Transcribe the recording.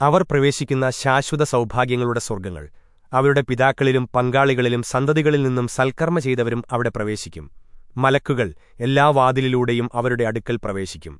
അവർ പ്രവേശിക്കുന്ന ശാശ്വത സൗഭാഗ്യങ്ങളുടെ സ്വർഗങ്ങൾ. അവരുടെ പിതാക്കളിലും പങ്കാളികളിലും സന്തതികളിൽ നിന്നും സൽക്കർമ്മ ചെയ്തവരും അവിടെ പ്രവേശിക്കും. മലക്കുകൾ എല്ലാ വാതിലിലൂടെയും അവരുടെ അടുക്കൽ പ്രവേശിക്കും.